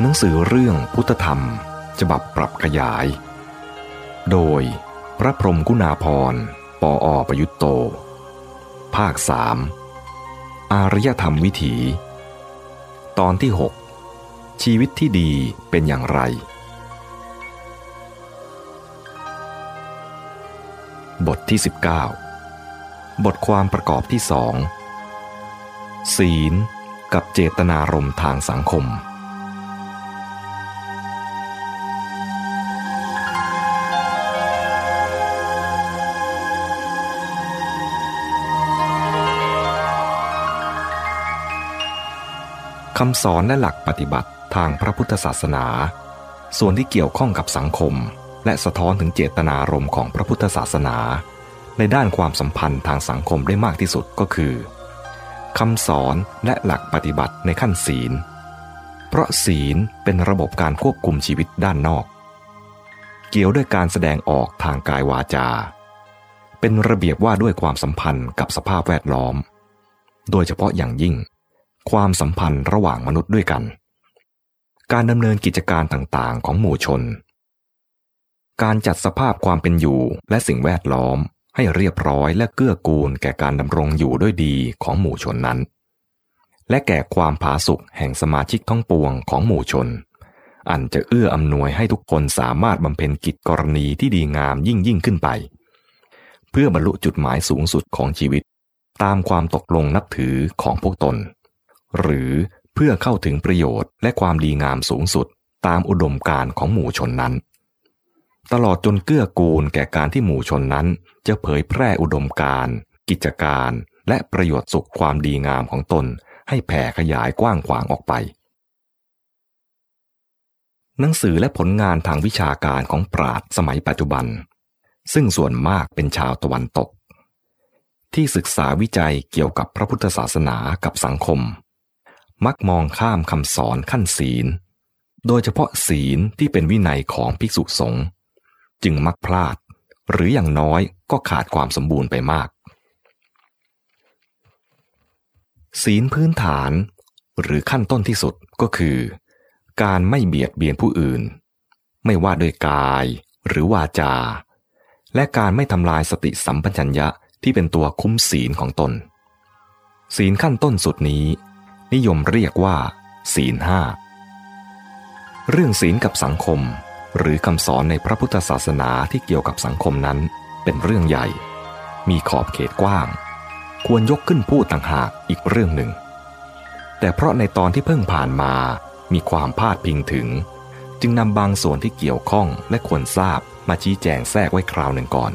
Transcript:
หนังสือเรื่องพุทธธรรม ฉบับปรับขยาย โดยพระพรมกุณาพรปออประยุตโต ภาคสามอารยธรรมวิถี ตอนที่ 6 ชีวิตที่ดีเป็นอย่างไร บทที่ 19 บทความประกอบที่สองศีลกับเจตนารมณ์ทางสังคม คำสอนและหลักปฏิบัติทางพระพุทธศาสนา ส่วนที่เกี่ยวข้องกับสังคม และสะท้อนถึงเจตนารมณ์ของพระพุทธศาสนา ในด้านความสัมพันธ์ทางสังคมได้มากที่สุดก็คือคำสอนและหลักปฏิบัติในขั้นศีล เพราะศีลเป็นระบบการควบคุมชีวิตด้านนอก เกี่ยวด้วยการแสดงออกทางกายวาจา เป็นระเบียบว่าด้วยความสัมพันธ์กับสภาพแวดล้อม โดยเฉพาะอย่างยิ่ง ความสัมพันธ์ระหว่างมนุษย์ด้วยกัน การดำเนินกิจการต่างๆ ของหมู่ชน การจัดสภาพความเป็นอยู่และสิ่งแวดล้อมให้เรียบร้อยและเกื้อกูลแก่การดำรงอยู่ด้วยดีของหมู่ชนนั้น และแก่ความผาสุกแห่งสมาชิกทั้งปวงของหมู่ชน อันจะเอื้ออำนวยให้ทุกคนสามารถบำเพ็ญกิจกรณีที่ดีงามยิ่งยิ่งขึ้นไป เพื่อบรรลุจุดหมายสูงสุดของชีวิต ตามความตกลงนับถือของพวกตน หรือเพื่อเข้าถึงประโยชน์และความดีงามสูงสุดตามอุดมการของหมู่ชนนั้น ตลอดจนเกื้อกูลแก่การที่หมู่ชนนั้น จะเผยแพร่อุดมการ กิจการ และประโยชน์สุขความดีงามของตน ให้แผ่ขยายกว้างขวางออกไป หนังสือและผลงานทางวิชาการของปราดสมัยปัจจุบัน ซึ่งส่วนมากเป็นชาวตะวันตก ที่ศึกษาวิจัยเกี่ยวกับพระพุทธศาสนากับสังคม มักมองข้ามคำสอนขั้นศีล โดยเฉพาะศีลที่เป็นวินัยของภิกษุสงฆ์จึงมักพลาด หรืออย่างน้อยก็ขาดความสมบูรณ์ไปมาก ศีลพื้นฐาน หรือขั้นต้นที่สุดก็คือ การไม่เบียดเบียนผู้อื่น ไม่ว่าโดยกายหรือวาจา และการไม่ทำลายสติสัมปชัญญะที่เป็นตัวคุ้มศีลของตน ศีลขั้นต้นสุดนี้ นิยมเรียกว่า ศีลห้าเรื่องศีลกับสังคม หรือคำสอนในพระพุทธศาสนาที่เกี่ยวกับสังคมนั้นเป็นเรื่องใหญ่ มีขอบเขตกว้าง ควรยกขึ้นพูดต่างหากอีกเรื่องหนึ่ง แต่เพราะในตอนที่เพิ่งผ่านมามีความพาดพิงถึง จึงนำบางส่วนที่เกี่ยวข้องและควรทราบมาชี้แจงแทรกไว้คราวหนึ่งก่อน